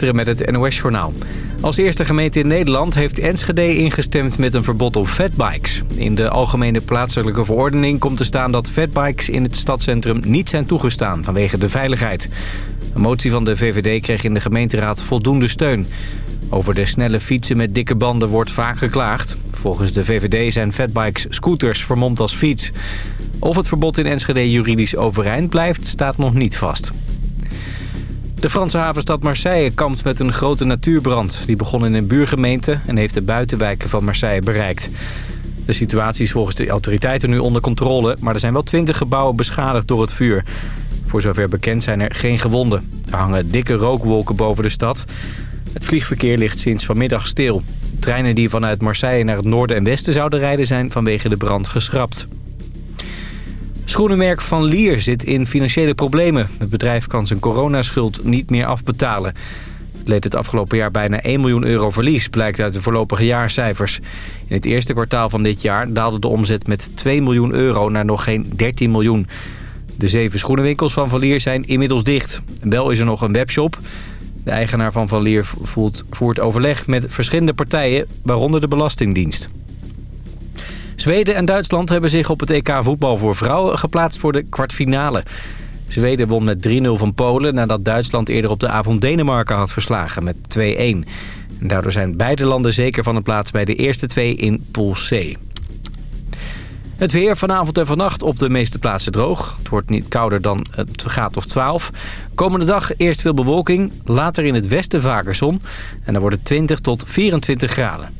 Met het NOS-journaal. Als eerste gemeente in Nederland heeft Enschede ingestemd met een verbod op fatbikes. In de algemene plaatselijke verordening komt te staan dat fatbikes in het stadscentrum niet zijn toegestaan vanwege de veiligheid. Een motie van de VVD kreeg in de gemeenteraad voldoende steun. Over de snelle fietsen met dikke banden wordt vaak geklaagd. Volgens de VVD zijn fatbikes scooters vermomd als fiets. Of het verbod in Enschede juridisch overeind blijft, staat nog niet vast. De Franse havenstad Marseille kampt met een grote natuurbrand. Die begon in een buurgemeente en heeft de buitenwijken van Marseille bereikt. De situatie is volgens de autoriteiten nu onder controle... maar er zijn wel twintig gebouwen beschadigd door het vuur. Voor zover bekend zijn er geen gewonden. Er hangen dikke rookwolken boven de stad. Het vliegverkeer ligt sinds vanmiddag stil. Treinen die vanuit Marseille naar het noorden en westen zouden rijden... zijn vanwege de brand geschrapt. Schoenenmerk Van Lier zit in financiële problemen. Het bedrijf kan zijn coronaschuld niet meer afbetalen. Het leed het afgelopen jaar bijna 1 miljoen euro verlies, blijkt uit de voorlopige jaarcijfers. In het eerste kwartaal van dit jaar daalde de omzet met 2 miljoen euro naar nog geen 13 miljoen. De zeven schoenenwinkels van Van Lier zijn inmiddels dicht. Wel is er nog een webshop. De eigenaar van Van Lier voert overleg met verschillende partijen, waaronder de Belastingdienst. Zweden en Duitsland hebben zich op het EK voetbal voor vrouwen geplaatst voor de kwartfinale. Zweden won met 3-0 van Polen nadat Duitsland eerder op de avond Denemarken had verslagen met 2-1. Daardoor zijn beide landen zeker van een plaats bij de eerste twee in Pool C. Het weer vanavond en vannacht op de meeste plaatsen droog. Het wordt niet kouder dan het graad of 12. Komende dag eerst veel bewolking, later in het westen vaker zon. En dan wordt het 20 tot 24 graden.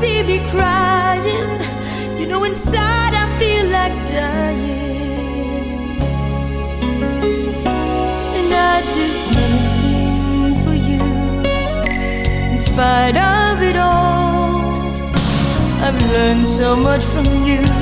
see me crying. You know, inside I feel like dying. And I'd do anything for you, in spite of it all. I've learned so much from you.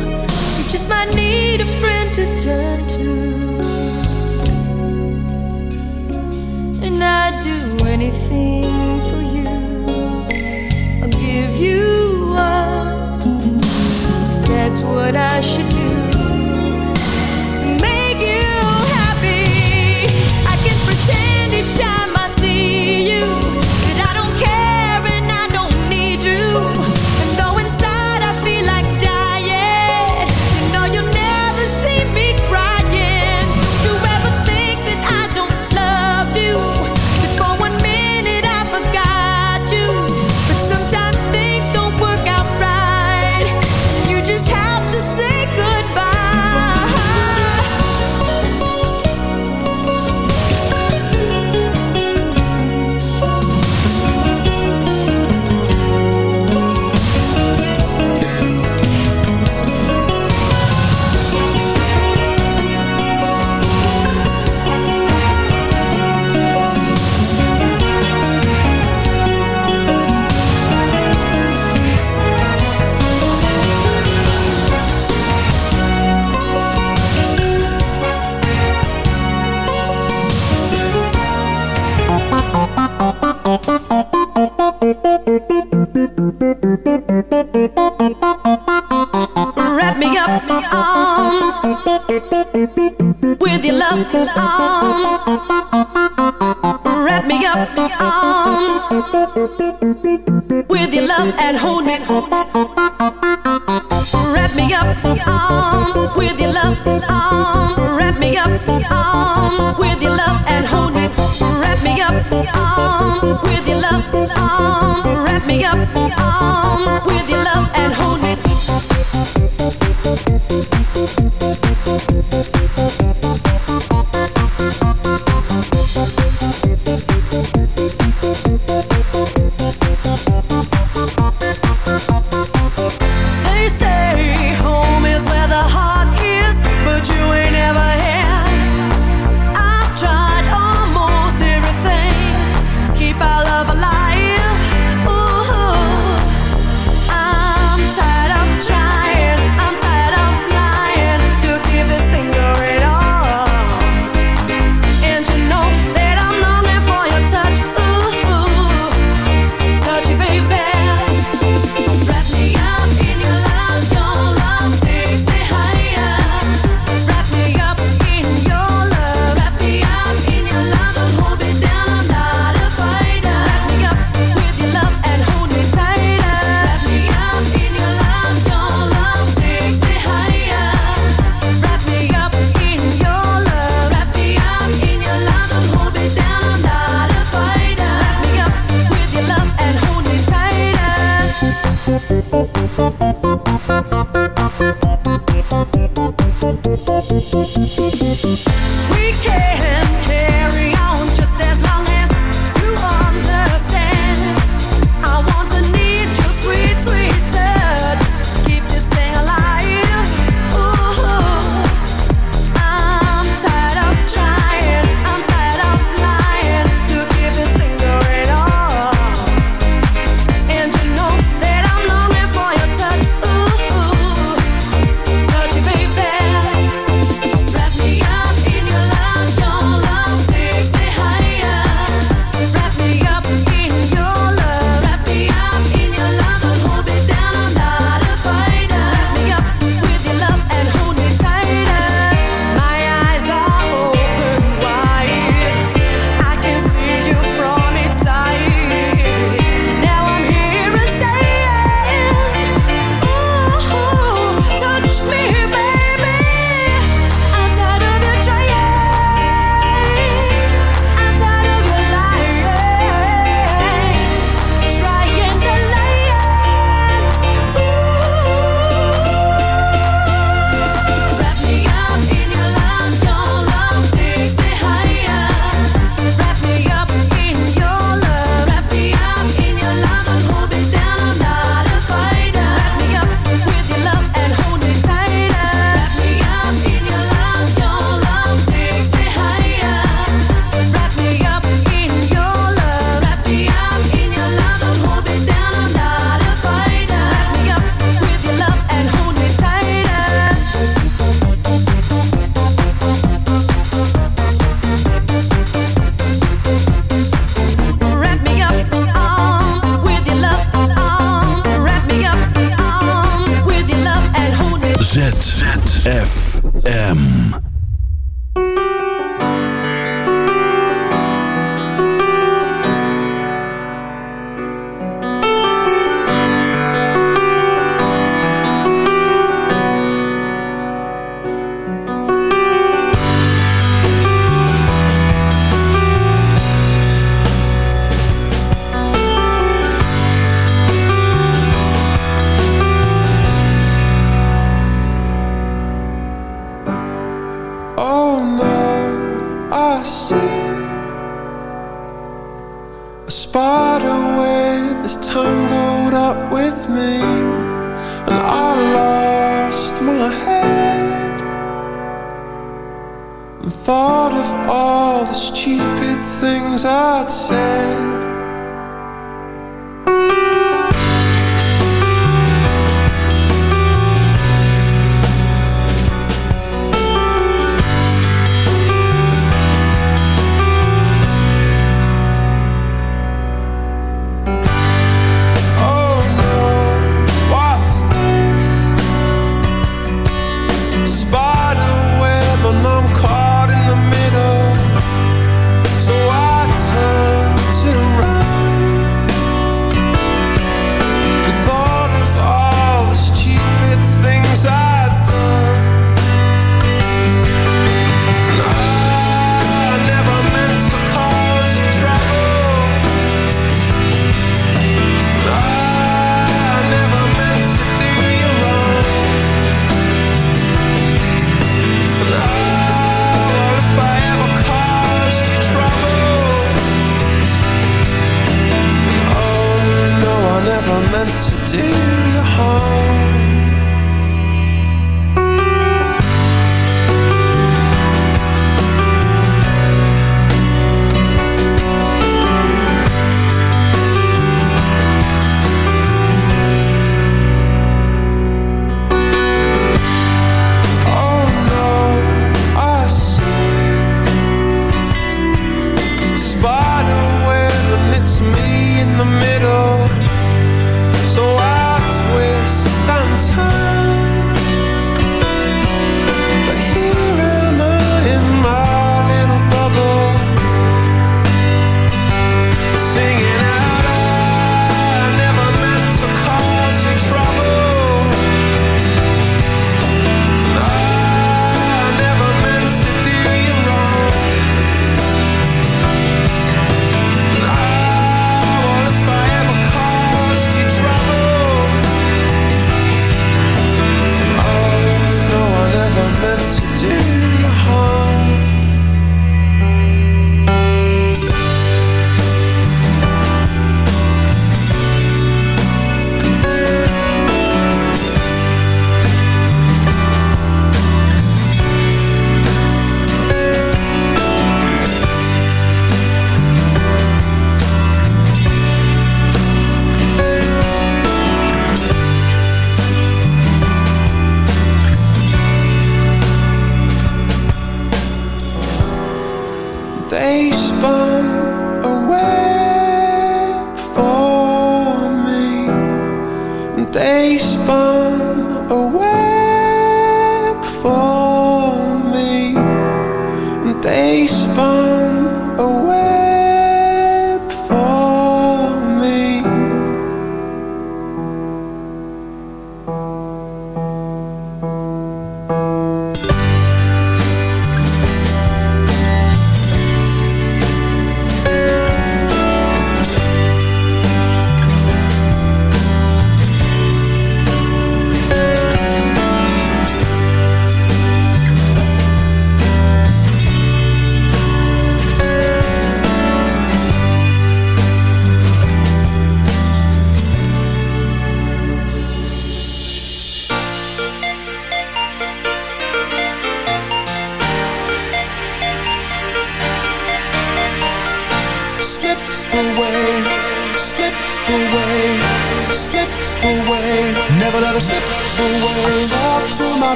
You just might need a friend.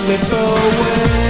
slip away.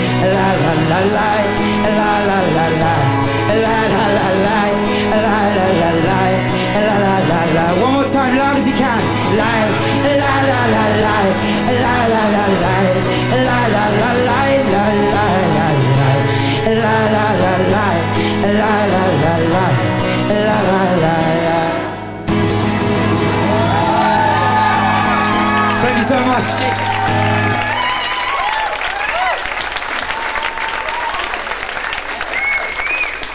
time, loud as you can. Lie, lie, lie, lie, lie, lie, lie, lie.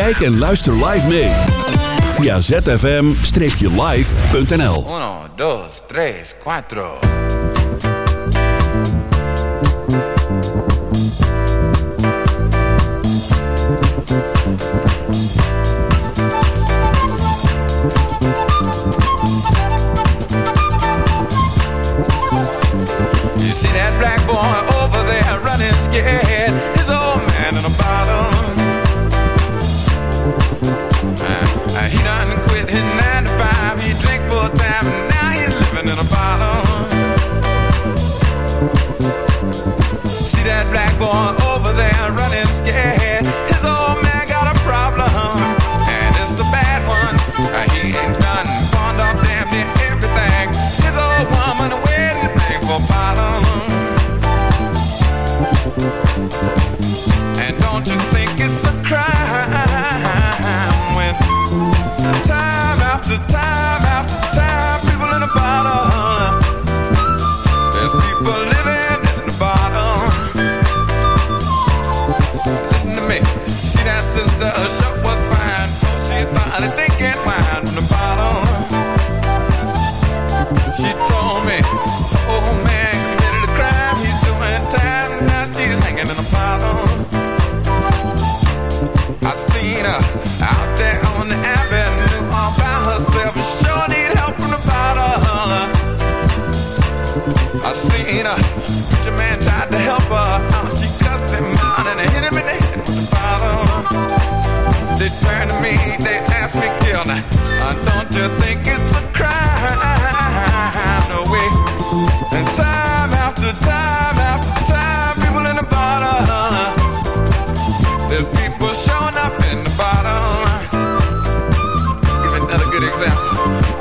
Kijk en luister live mee. Via zfm-live.nl 1, 2, 3, 4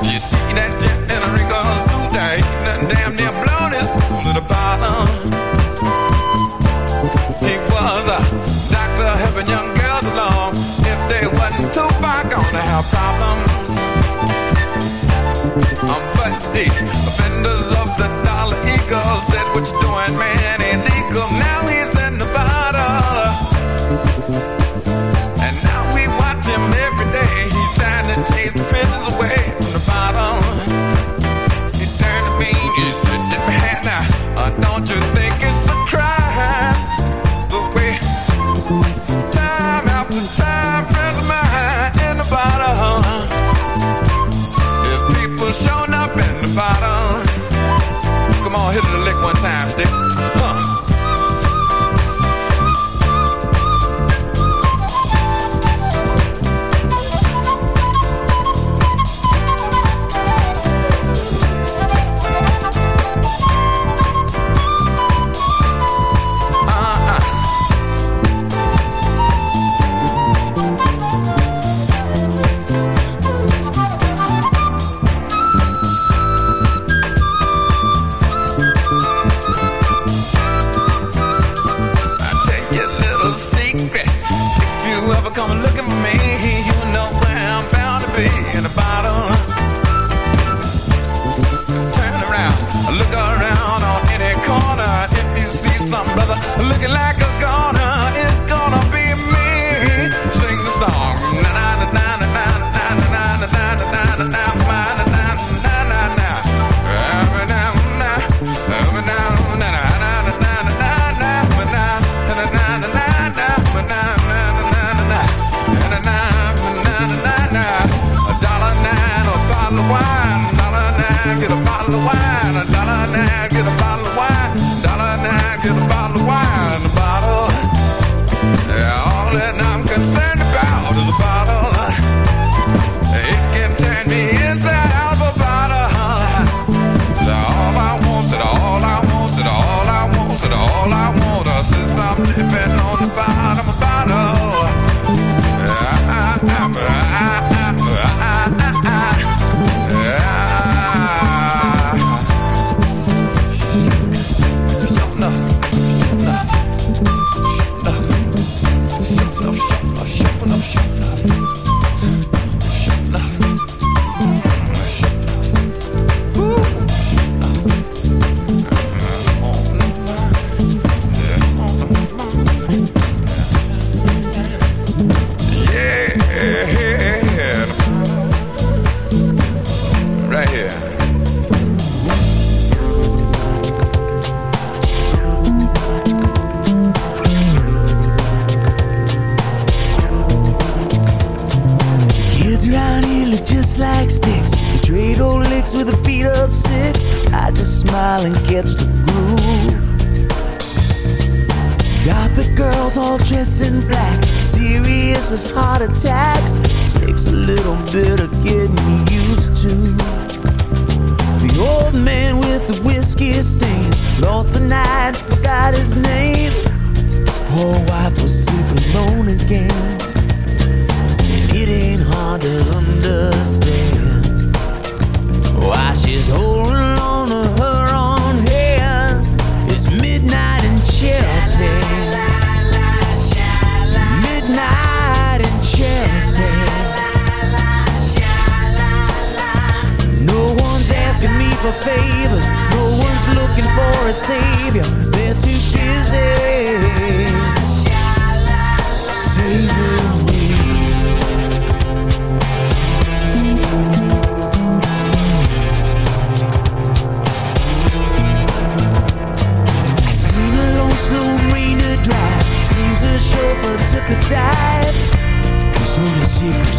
You see that? savior, they're too busy saving me. I seen a. Seems chauffeur took a dive. It's only secret